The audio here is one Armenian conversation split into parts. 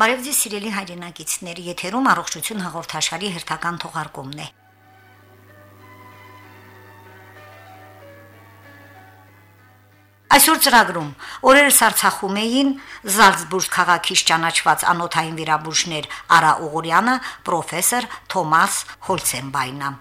Բարև ձեզ սիրելի հայրենակիցներ, եթերում առողջություն հաղորդաշարի հերթական թողարկումն է։ Այսօր ծրագրում. Օրերս Արցախում էին Զալցբուրգ քաղաքից ճանաչված անոթային վիրաբույժներ Արա Ուղուրյանը, պրոֆեսոր Թոմաս Հոլցենբայնը։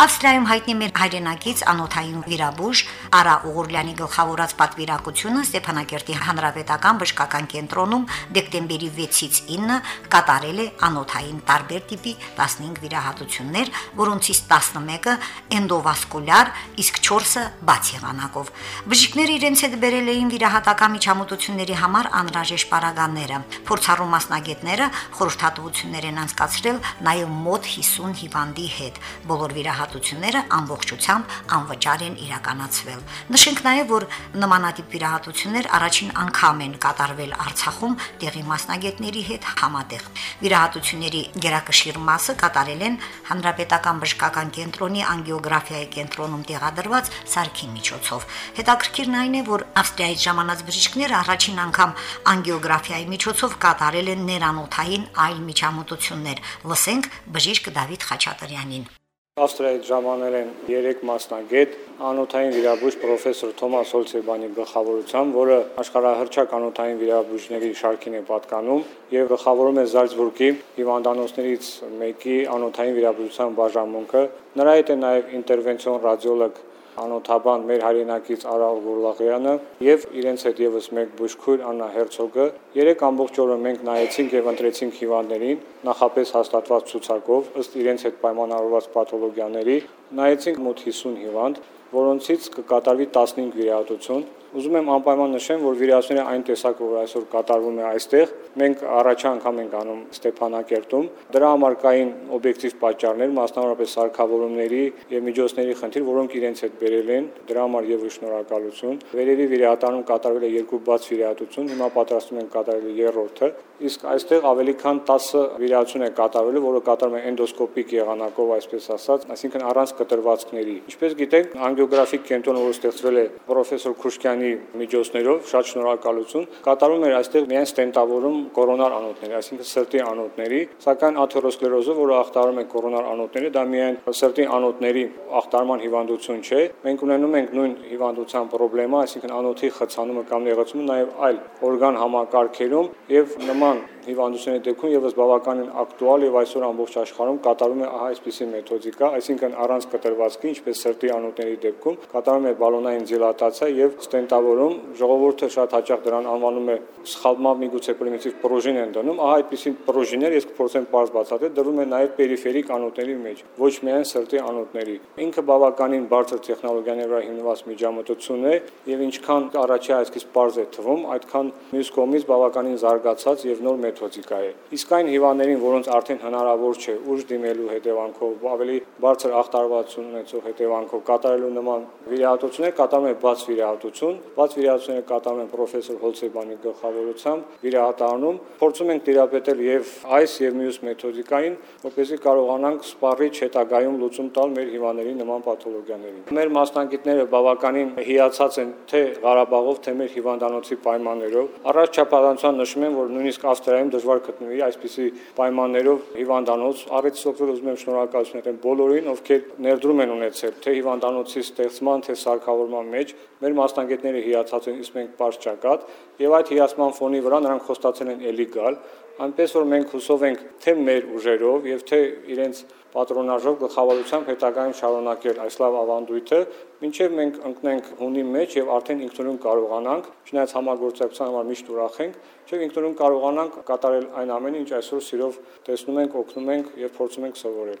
Ավստրիայում հայտնի մեր հայրենակից անոթային վիրաբույժ Արա Ուղուրլյանի գլխավորած պատվիրակությունը Ստեփանակերտի հանրապետական բժշկական կենտրոնում դեկտեմբերի 6-ից 9 կատարել է անոթային տարբեր տիպի 15 վիրահատություններ, որոնցից 11-ը էնդովասկուլյար, իսկ 4-ը բաց եղանակով։ Բժիշկները իրենց հետ բերել էին վիրահատական միջամտությունների համար անհրաժեշտ պարագաները։ Փորձառու մասնագետները խորհրդատվություններ են անցկացրել նաև մոտ 50 հիվանդի հետ։ Բոլոր վիրահատ վիրահատությունները ամբողջությամբ անվճար են իրականացվել։ Նշենք նաև, որ նմանատիպ վիրահատություններ առաջին անգամ են կատարվել Արցախում տեղի մասնագետների հետ համատեղ։ Վիրահատությունների գերակշիռ մասը կատարել են Հանրապետական բժշկական կենտրոնի անգիոգրաֆիայի կենտրոնում տեղադրված սարքի միջոցով։ Հետաքրքիրն այն է, որ Ավստրիայից ժամանած բժիշկները առաջին անգամ անգիոգրաֆիայի միջոցով կատարել են neranothayin այլ միջամտություններ։ Լսենք բժիշկ Դավիթ Խաչատրյանին։ Ավստրիայից ժամանել են 3 մասնագետ, անոթային վիրաբույժ պրոֆեսոր Թոմաս Հոլցեբանի գլխավորությամբ, որը աշխարհահռչակ անոթային վիրաբույժների շարքին է պատկանում եւ գլխավորում է Զալցբուրգի հիվանդանոցներից մեկի անոթային վիրաբույժության բաժանմունքը։ Նրա հետ է նաեւ ինտերվենցիոն ռադիոլոգ անոթաբան մեր հայրենակից Արա Գուրլաղյանը եւ իրենց հետ եւս մեկ բուժքույր Աննա Հերցոգը երեք ամբողջ օրը մենք նայեցինք եւ ընտրեցինք հիվանդներին նախապես հաստատված ցուցակով ըստ իրենց հետ պայմանավորված պաթոլոգիաների նայեցինք մոտ 50 հիվանդ որոնցից կկատարվի 15 վիրահատություն Ուզում եմ անպայման նշեմ, որ վիրահատությունները այն տեսակը, որ այսօր կատարվում է այստեղ, մենք առաջ անգամ ենք անում Ստեփանակերտում։ Դրա համար կային օբյեկտիվ պատճառներ, մասնավորապես սարքավորումների եւ միջոցների խնդիր, որոնք իրենց հետ բերել են։ Դրա համար եւ շնորհակալություն։ Վերևի վիրահատանում կատարվել է երկու բաց վիրահատություն, հիմա պատրաստում ենք կատարել երրորդը, իսկ այստեղ ավելի քան 10 վիրահատություն է կատարվել, որը կատարվում է էնդոսկոպիկ եղանակով, այսպես ասած, այսինքն առանց կտրվածքների։ Ինչպես գիտեք, անգիոգրաֆիկ կենտրոնը, որ ստեղծվել է պրոֆեսոր Հայաստանի միջոցներով շատ շնորհակալություն կատարում էր այստեղ միայն ստենտավորում կորոնար անոթների, այսինքն սրտի անոթների, սակայն աթերոսկլերոզը, որը ախտարում է կորոնար անոթների, դա միայն սրտի անոթների ախտարման հիվանդություն չէ։ Մենք ունենում ենք նույն հիվանդության խնդրեմա, այսինքն անոթի խցանումը կամ նեղացումը նաև այլ օրգան համակարգերում եւ նման հիվանդությունների դեպքում եւս բավականին ակտուալ եւ այսօր ամբողջ աշխարհում կատարում է ահա այսպիսի մեթոդիկա, այսինքն առանց կտրվածքի, ինչպես սրտի անոթների դեպքում, կատարում է բալոնային դիլատացիա եւ ստենտավորում։ Ժողովուրդը շատ հաճախ դրան անվանում է սխալմամբ միգուցե պրիմիտիվ պրոժին են դնում, ահա այդպիսի պրոժիներ ես կփորձեմ բարձ բացատրել, դրում է նաեւ պերիֆերիկ անոթների մեջ, ոչ միայն սրտի անոթների։ Ինքը բավականին բարձր տեխնոլոգիաների վրա հիմնված միջամտություն է եւ ինչքան առաջի այսքից բարձ է թվում, այդքան մյուս կողմից բավականին զարգացած եւ նոր մեթոդիկա է։ Իսկ այն հիվանդներին, որոնց արդեն հնարավոր չէ ուժ դիմելու հետևանքով, ավելի բարձր ախտարվածություն ունեցող հետևանքով կատարելու նման վիրահատություններ կատարում է բաց վիրահատություն։ Բաց վիրահատությունները կատարում են պրոֆեսոր Հոլցեբանի գլխավորությամբ վիրահատանում։ Փորձում ենք դիապետել եւ այս եւ մյուս մեթոդիկային, որպեսզի կարողանանք սպառիչ հետագայում լուծում տալ մեր հիվանդների նման պաթոլոգիաներին։ Մեր մասնագետները բավականին հիացած են թե Ղարաբաղով, թե մեր հիվանդանոցի պայմաններով։ Առաջ չափազանցան նշում են, որ նույնիսկ Ավստրիա Հայաստանում դժվար գտնվի այսպիսի պայմաններով հիվանդանոց։ Առիթ սոկվել ուզում եմ շնորհակալություն ասել բոլորին, ովքեր ներդրում են ունեցել թե հիվանդանոցի ստեղծման, թե սարքավորման մեջ։ Մեր մասնագետները հիացած են, իսկ մենք པարզ ճակատ, եւ այդ հիացման ֆոնի վրա նրանք խոստացել են ելի գալ, այնպես որ մենք հուսով ենք թե մեր ուժերով եւ թե իրենց պատրոնաժով գլխավորությամբ հետագայում շարունակել այս լավ ավանդույթը, ինչեւ մենք ընկնենք հունի մեջ եւ արդեն ինքնուրույն կարողանանք, չնայած համագործակցության համար միշտ ուրախ ենք, չէ՞ ինքնուրույն կարողանանք կատարել այն ամենը, ինչ այսօր սիրով տեսնում ենք, օգնում ենք եւ փորձում ենք սովորել։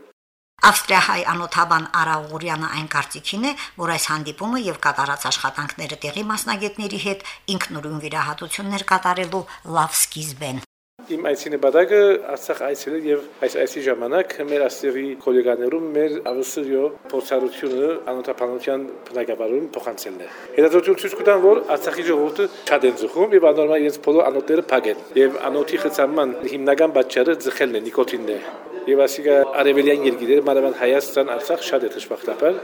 Ավստրիահայ անոթաբան Արա Ուղուրյանը այն կարծիքին է, որ այս հանդիպումը եւ կատարած աշխատանքները տեղի մասնագետների հետ ինքնուրույն վիրահատություններ կատարելու լավ սկիզբ են։ Իմ այցի նպատակը Արցախ այցելել եւ այս այցի ժամանակ մեր աստերի գոլեգաներում մեր ավստրիո փորձառությունը անօթափանության բնակավարում փոխանցելն է։ Հետազոտություն ցույց կտան, որ Արցախի ժողովուրդը շատ են ձգում եւ անորմալ իրենց բոլոր անոթները փակեն։ Եվ անոթի խցանման հիմնական պատճառը ձգելն է, նիկոտինն է եւ ասիկա արևելյան երկիրները, մանավանդ Հայաստան, Արցախ շատ է դժբախտաբար,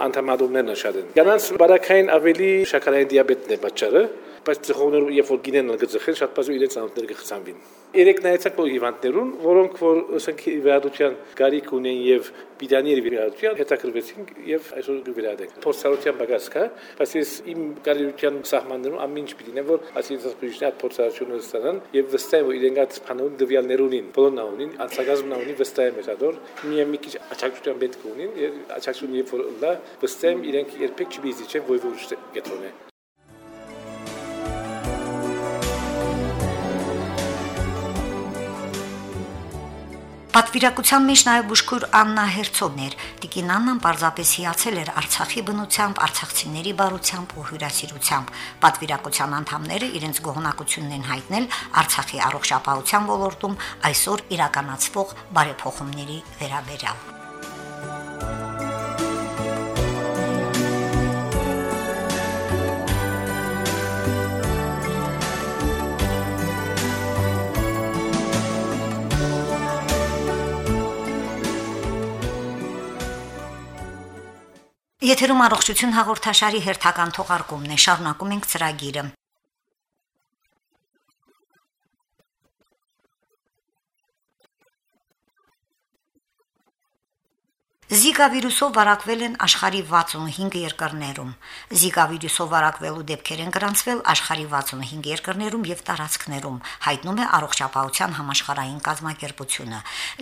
անդամադումներն շատ են։ Կանանց բարակային ավելի շաքարային դիաբետն է պատճառը, բայց ծխողները երբ որ գինեն գծխեն շատ բազու իրենց անոթները կխցանվին։ Երեք նայեցակ որ հիվանդներուն, որոնք որ ասենք վերադության գարիք ունեն եւ բիդաների վերադության հետաքրվեցին եւ այսօր կվերադենք։ Փորձառության բագաս կա, բայց ես իմ կարիերության սահմաններում ամեն ինչ պիտի նեմ որ ասիստանտուշնի այդ փորձառությունը ստանան եւ վստահ որ իրենք փանուն դվյալներունին, բոլորն ունին, անցագազն ունին վստահ եմ հետադոր։ Մի մի քիչ աչակցության պետք ունին, եւ աչակցություն երբ որ լա, վստահ եմ իրենք երբեք չբիզի չեն ոյ որ գետրոնե։ Պատվիրակության մեջ նաև բուժքուր Աննա Հերցոգն էր։ Տիկին Աննան պարզապես հիացել էր Արցախի բնությամբ, արցախցիների բարությամբ ու հյուրասիրությամբ։ Պատվիրակության անդամները իրենց գոհնակությունն են հայտնել Արցախի առողջապահության ոլորտում այսօր իրականացվող բարեփոխումների վերաբերյալ։ Եթերում առողջություն հաղորդաշարի հերթական թողարկումն է։ Շարունակում ենք ծրագիրը։ Զիկա վիրուսով վարակվել են աշխարի 65 երկրներում։ Զիկա վիրուսով վարակվելու դեպքեր են գրանցվել աշխարի 65 երկրներում եւ տարածքներում, հայտնում է առողջապահության համաշխարհային կազմակերպությունը։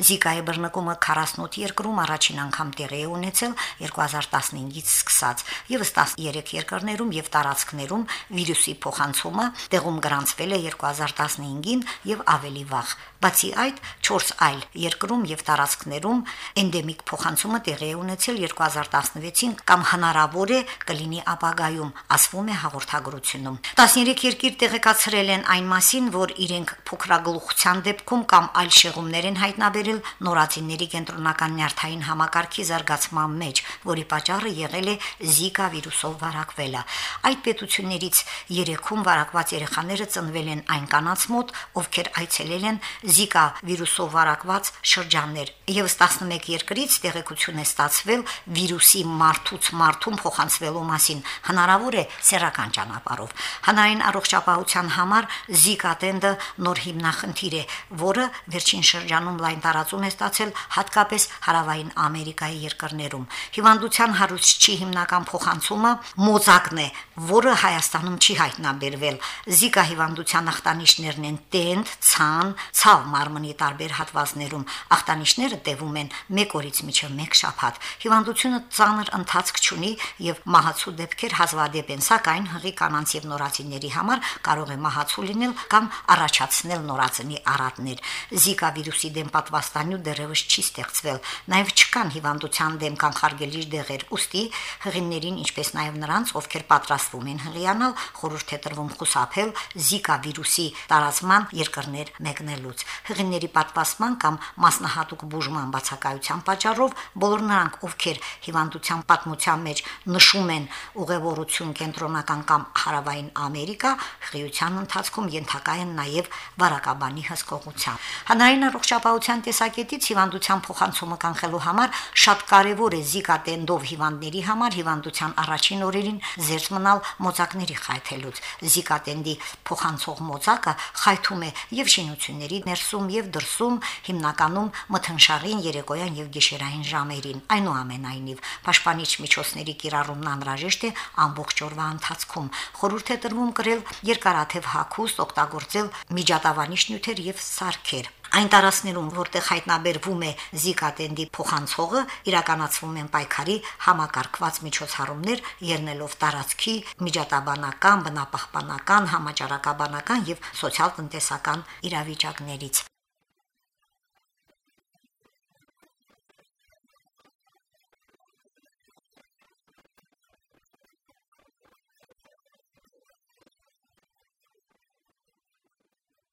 Զիկայի բռնկումը 48 երկրում առաջին անգամ տեղի է ունեցել 2015-ից սկսած, եւս 13 երկրներում եւ տարածքներում վիրուսի փոխանցումը տեղում գրանցվել է 2015-ին եւ ավելի վաղ։ Բացի այդ, 4 այլ երկրում եւ տարածքներում էնդեմիկ փոխանցումը տեղի է ունեցել 2016-ին կամ հնարավոր է կլինի ապագայում, ասվում է հաղորդագրությունում։ 13 երկիր տեղեկացրել են այն մասին, որ իրենք փոքրագլուխության դեպքում կամ այլ շեղումներ են հայտնաբերել նորածինների կենտրոնական նյարդային համակարգի զարգացման մեջ, որի պատճառը եղել է Zika վիրուսով վարակվելը։ Այդ պետություններից 3-ում վարակված երեխաները ծնվել են այն կանանց մոտ, ովքեր այցելել են Zika վիրուսով վարակված շրջաններ։ Եվս 11 երկրից տեղեկություն է ստացվել վիրուսի մարդուց մարդուն փոխանցվելու մասին։ Հնարավոր է սեռական ճանապարհով։ Հանրային առողջապահության համար Zika տենդը նոր հիմնախնդիր է, որը վերջին շրջանում լայն տարածում է ստացել հատկապես հարավային Ամերիկայի երկրներում։ Հիվանդության հարուցչի հիմնական փոխանցումը մոզակն է, որը Հայաստանում չի հայտնաբերվել։ Zika հիվանդության ախտանիշներն են տենդ, ցան, ցավ մարմնի տարբեր հատվածներում։ Ախտանիշները տևում են 1 օրից մինչև 1 շաբաթ։ Հիվանդությունը ծանր ընթացք չունի եւ մահացու դեպքեր հազվադեպ են, սակայն հղի կանանց եւ նորածինների համար կարող է մահացու լինել կամ առաջացնել նորածինի առատներ։ Zika վիրուսի դեմ պատվաստանյութ դեռևս չի ստեղծվել։ Նաեւ չկան հիվանդության դեմ կանխարգելիչ դեղեր։ Ոստի հղիներին, ինչպես նաեւ նրանց, ովքեր պատրաստվում են հղիանալ, խորհուրդ է տրվում խուսափել Zika վիրուսի տարածման երկրներ մեկնելուց։ Հղիների պատվաստման կամ մասնահատուկ բուժման բացակայության պատճառով բոլոր նրանք, ովքեր հիվանդության պատմության մեջ նշում են ուղևորություն կենտրոնական կամ հարավային Ամերիկա, հղիության ընթացքում ենթակա են նաև վարակաբանի հսկողության։ Հանրային առողջապահության տեսակետից հիվանդության փոխանցումը կանխելու համար շատ կարևոր է Zika տենդով հիվանդների համար հիվանդության առաջին օրերին զերծ մնալ մոծակների խայթելուց։ Zika տենդի փոխանցող մոծակը խայթում է եւ շինությունների ներսում եւ դրսում, հիմնականում մթնշաղին երեկոյան եւ գիշերային ժամերին։ Այնուամենայնիվ, պաշտպանիչ միջոցների կիրառումն անհրաժեշտ է ամբողջ օրվա ընթացքում։ Խորհուրդ է տրվում կրել երկարաթև հագուստ, օգտագործել միջատավանիչ նյութեր եւ սարքեր։ Այն տարածներում, որտեղ հայտնաբերվում է Zika տենդի փոխանցողը, իրականացվում են պայքարի համակարգված միջոցառումներ, ելնելով տարածքի միջատաբանական, բնապահպանական, համաճարակաբանական եւ սոցիալ-տնտեսական իրավիճակներից։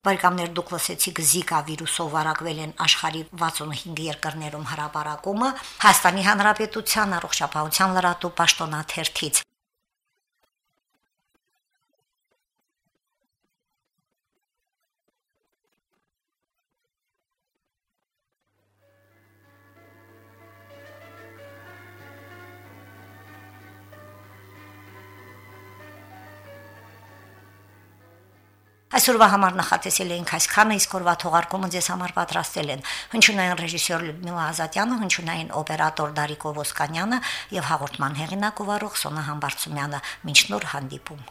Բարեկամներ դուք լսեցիք Zika վիրուսով վարակվել են աշխարի 65 երկրներում հրապարակումը Հայաստանի Հանրապետության առողջապահության լրատու պաշտոնաթերթից Այսօրվա համար նախատեսել էինք այսքանը, իսկ օրվա թողարկումը ձեզ համար պատրաստել են հնչյունային ռեժիսոր Լյուդմիլա Ազատյանը, հնչյունային օպերատոր Դարիկ Ովոսկանյանը եւ հաղորդման հեղինակ ով Սոնա Համբարձումյանը։ Մինչ նոր հանդիպում։